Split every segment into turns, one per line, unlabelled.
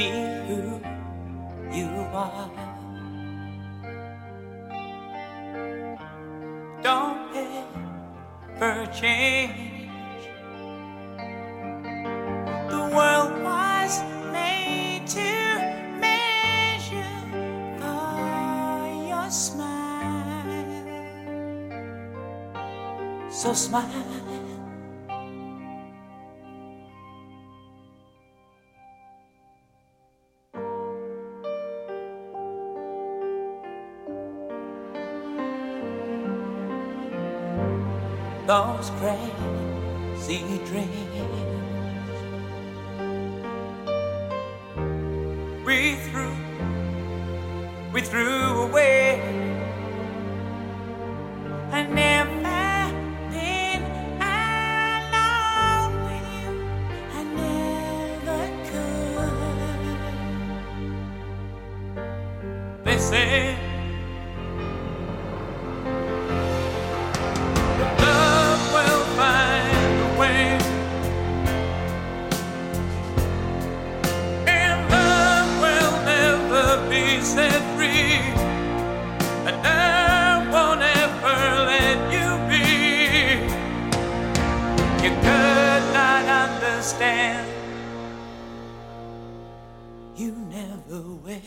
be who you are. Don't ever change. The world was made to measure for your smile. So smile. Those crazy dreams. We threw, we threw away. I never been understand. You never will.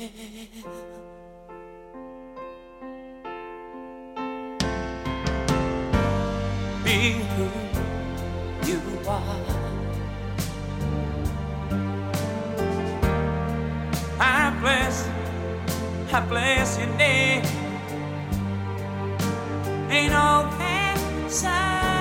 be who you are. I bless, I bless your name. Ain't all that summer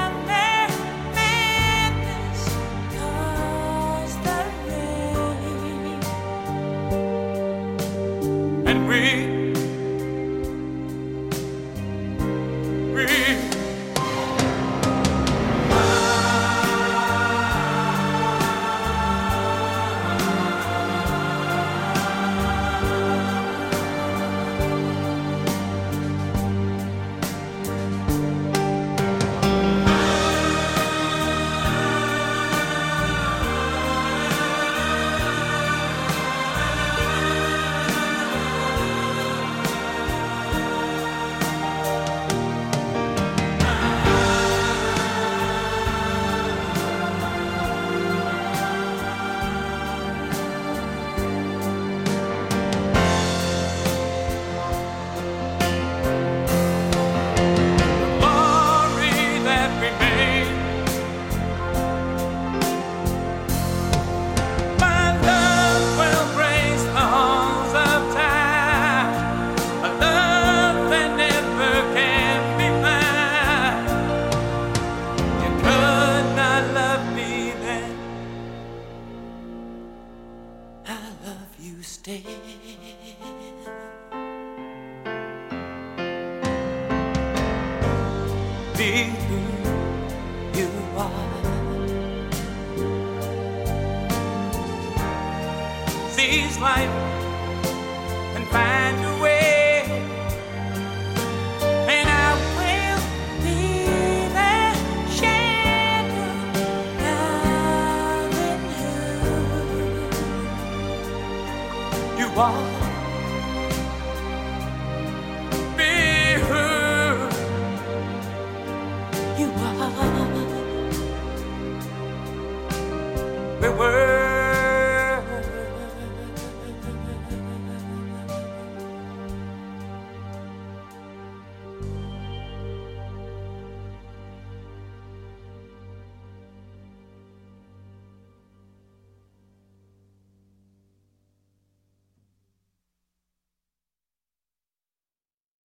who you are. Seize life and find a way, and I will be loving who you are.